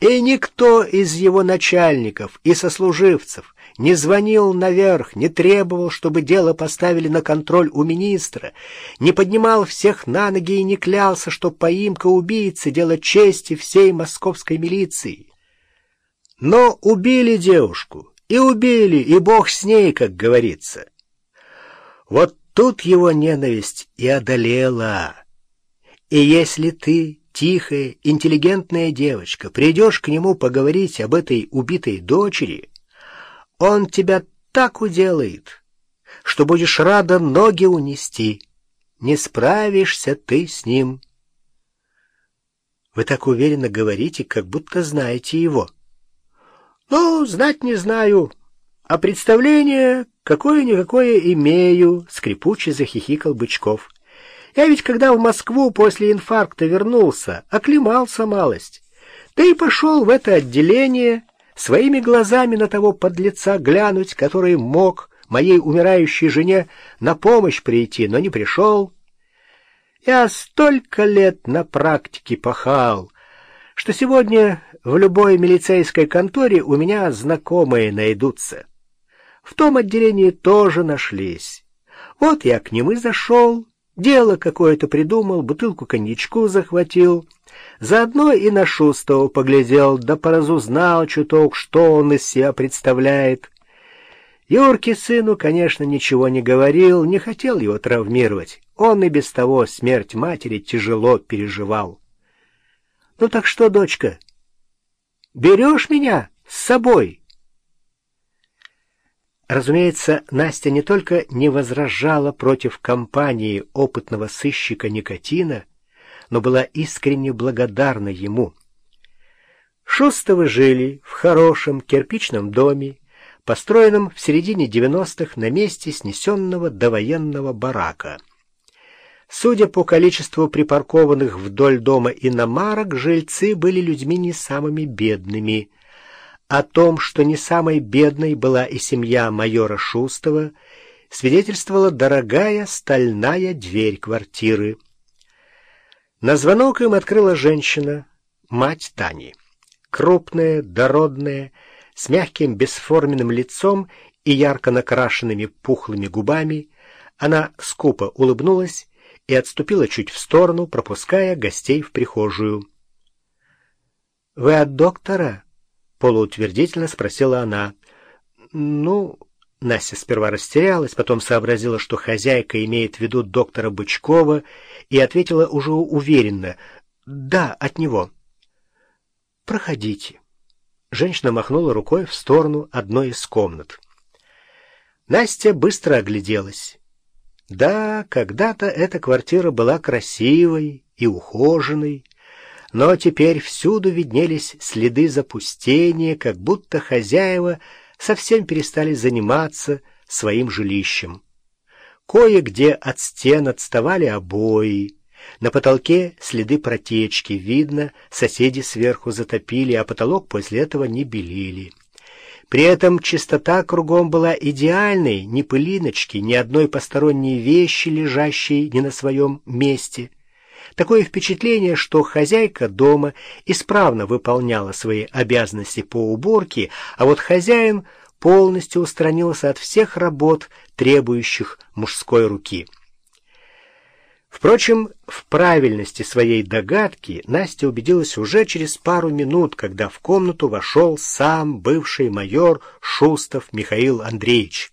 И никто из его начальников и сослуживцев не звонил наверх, не требовал, чтобы дело поставили на контроль у министра, не поднимал всех на ноги и не клялся, что поимка убийцы — дело чести всей московской милиции. Но убили девушку, и убили, и бог с ней, как говорится. Вот тут его ненависть и одолела. И если ты тихая, интеллигентная девочка, придешь к нему поговорить об этой убитой дочери, он тебя так уделает, что будешь рада ноги унести. Не справишься ты с ним. Вы так уверенно говорите, как будто знаете его. Ну, знать не знаю, а представление какое-никакое имею, скрипуче захихикал Бычков. Я ведь когда в Москву после инфаркта вернулся, оклемался малость. Да и пошел в это отделение своими глазами на того подлеца глянуть, который мог моей умирающей жене на помощь прийти, но не пришел. Я столько лет на практике пахал, что сегодня в любой милицейской конторе у меня знакомые найдутся. В том отделении тоже нашлись. Вот я к ним и зашел, Дело какое-то придумал, бутылку коньячку захватил. Заодно и на Шустова поглядел, да поразузнал чуток, что он из себя представляет. Юрке сыну, конечно, ничего не говорил, не хотел его травмировать. Он и без того смерть матери тяжело переживал. — Ну так что, дочка, берешь меня с собой? Разумеется, Настя не только не возражала против компании опытного сыщика никотина, но была искренне благодарна ему. Шустовы жили в хорошем кирпичном доме, построенном в середине девяностых на месте снесенного довоенного барака. Судя по количеству припаркованных вдоль дома иномарок, жильцы были людьми не самыми бедными – о том, что не самой бедной была и семья майора Шустова, свидетельствовала дорогая стальная дверь квартиры. На звонок им открыла женщина, мать Тани. Крупная, дородная, с мягким бесформенным лицом и ярко накрашенными пухлыми губами, она скупо улыбнулась и отступила чуть в сторону, пропуская гостей в прихожую. — Вы от доктора? Полуутвердительно спросила она. «Ну...» Настя сперва растерялась, потом сообразила, что хозяйка имеет в виду доктора Бычкова, и ответила уже уверенно. «Да, от него». «Проходите». Женщина махнула рукой в сторону одной из комнат. Настя быстро огляделась. Да, когда-то эта квартира была красивой и ухоженной, но теперь всюду виднелись следы запустения, как будто хозяева совсем перестали заниматься своим жилищем. Кое-где от стен отставали обои, на потолке следы протечки, видно, соседи сверху затопили, а потолок после этого не белили. При этом чистота кругом была идеальной, ни пылиночки, ни одной посторонней вещи, лежащей не на своем месте — Такое впечатление, что хозяйка дома исправно выполняла свои обязанности по уборке, а вот хозяин полностью устранился от всех работ, требующих мужской руки. Впрочем, в правильности своей догадки Настя убедилась уже через пару минут, когда в комнату вошел сам бывший майор Шустов Михаил Андреевич.